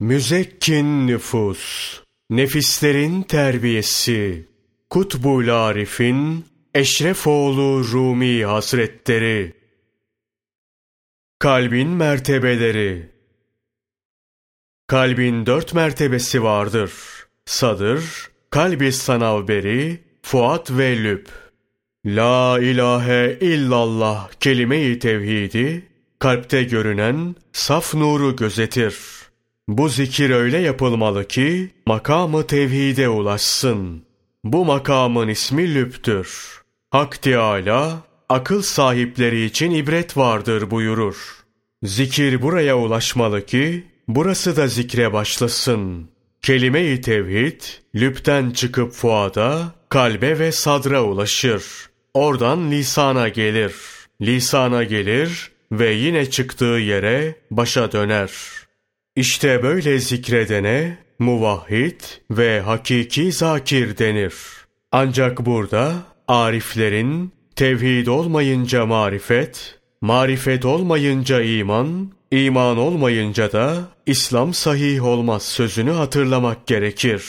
Müzekkin nüfus, nefislerin terbiyesi, Kutbul Arif'in Eşrefoğlu Rumi Hazretleri, Kalbin mertebeleri Kalbin dört mertebesi vardır. Sadır, kalbi sanavberi, fuat ve lüb. La ilahe illallah kelime-i tevhidi, kalpte görünen saf nuru gözetir. Bu zikir öyle yapılmalı ki makamı tevhide ulaşsın. Bu makamın ismi lüptür. Hak Teâlâ, akıl sahipleri için ibret vardır buyurur. Zikir buraya ulaşmalı ki, burası da zikre başlasın. Kelime-i tevhid, lüpten çıkıp fuada, kalbe ve sadra ulaşır. Oradan lisana gelir. Lisana gelir ve yine çıktığı yere başa döner. İşte böyle zikredene muvahhid ve hakiki zakir denir. Ancak burada ariflerin tevhid olmayınca marifet, marifet olmayınca iman, iman olmayınca da İslam sahih olmaz sözünü hatırlamak gerekir.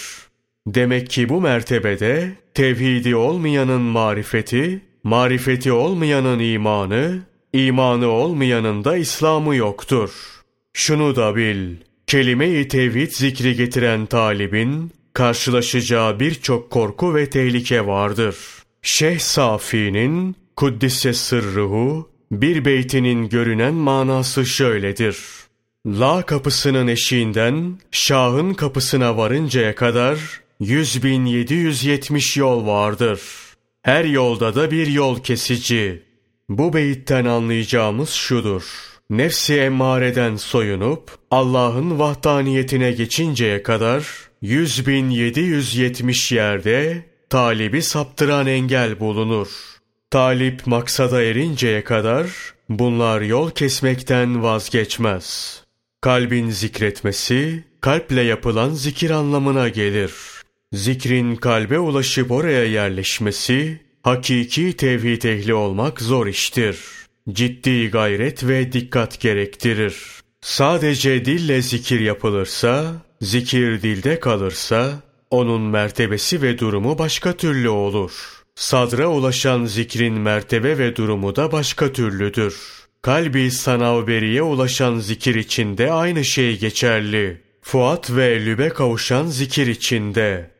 Demek ki bu mertebede tevhidi olmayanın marifeti, marifeti olmayanın imanı, imanı olmayanın da İslam'ı yoktur. Şunu da bil, kelime-i tevhid zikri getiren talibin, karşılaşacağı birçok korku ve tehlike vardır. Şeyh Safi'nin Kuddise Sırruhu bir beytinin görünen manası şöyledir. La kapısının eşiğinden Şah'ın kapısına varıncaya kadar 100.770 yol vardır. Her yolda da bir yol kesici. Bu beyitten anlayacağımız şudur. Nefsi emmareden soyunup Allah'ın vahdaniyetine geçinceye kadar 100.770 yerde talibi saptıran engel bulunur. Talip maksada erinceye kadar bunlar yol kesmekten vazgeçmez. Kalbin zikretmesi, kalple yapılan zikir anlamına gelir. Zikrin kalbe ulaşıp oraya yerleşmesi, hakiki tevhid ehli olmak zor iştir. Ciddi gayret ve dikkat gerektirir. Sadece dille zikir yapılırsa, zikir dilde kalırsa, onun mertebesi ve durumu başka türlü olur. Sadra ulaşan zikrin mertebe ve durumu da başka türlüdür. Kalbi sanavberiye ulaşan zikir içinde aynı şey geçerli. Fuat ve lübe kavuşan zikir içinde.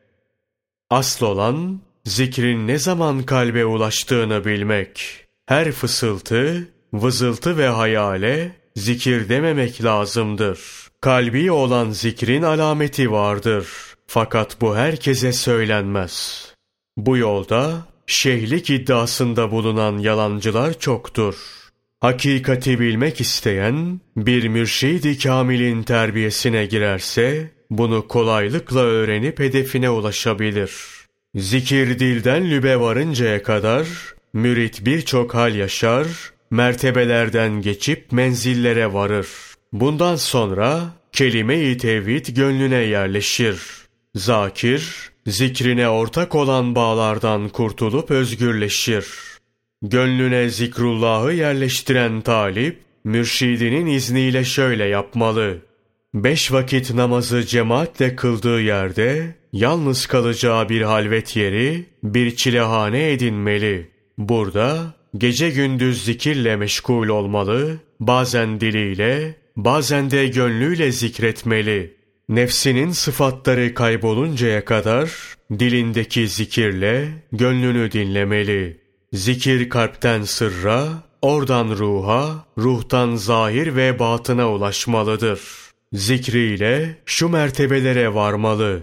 Asıl olan zikrin ne zaman kalbe ulaştığını bilmek. Her fısıltı, vızıltı ve hayale zikir dememek lazımdır. Kalbi olan zikrin alameti vardır. Fakat bu herkese söylenmez. Bu yolda şeyhlik iddiasında bulunan yalancılar çoktur. Hakikati bilmek isteyen bir mürşid-i kamilin terbiyesine girerse bunu kolaylıkla öğrenip hedefine ulaşabilir. Zikir dilden lübe varıncaya kadar mürit birçok hal yaşar, mertebelerden geçip menzillere varır. Bundan sonra kelime-i tevhid gönlüne yerleşir. Zakir, zikrine ortak olan bağlardan kurtulup özgürleşir. Gönlüne zikrullahı yerleştiren talip, mürşidinin izniyle şöyle yapmalı. Beş vakit namazı cemaatle kıldığı yerde, yalnız kalacağı bir halvet yeri, bir çilehane edinmeli. Burada, gece gündüz zikirle meşgul olmalı, bazen diliyle, bazen de gönlüyle zikretmeli. Nefsinin sıfatları kayboluncaya kadar, dilindeki zikirle, gönlünü dinlemeli. Zikir kalpten sırra, oradan ruha, ruhtan zahir ve batına ulaşmalıdır. Zikriyle şu mertebelere varmalı.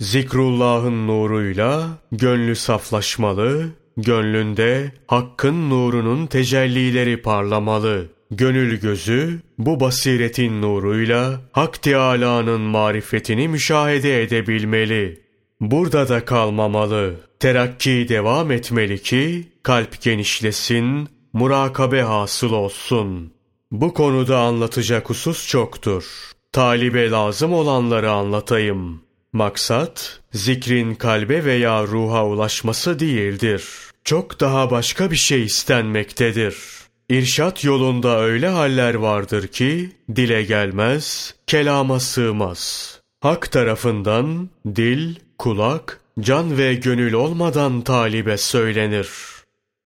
Zikrullah'ın nuruyla gönlü saflaşmalı, gönlünde Hakk'ın nurunun tecellileri parlamalı. Gönül gözü bu basiretin nuruyla Hak Teâlâ'nın marifetini müşahede edebilmeli. Burada da kalmamalı. Terakki devam etmeli ki kalp genişlesin, murakabe hasıl olsun. Bu konuda anlatacak husus çoktur. Talibe lazım olanları anlatayım. Maksat, zikrin kalbe veya ruha ulaşması değildir. Çok daha başka bir şey istenmektedir. İrşat yolunda öyle haller vardır ki dile gelmez, kelama sığmaz. Hak tarafından dil, kulak, can ve gönül olmadan talibe söylenir.''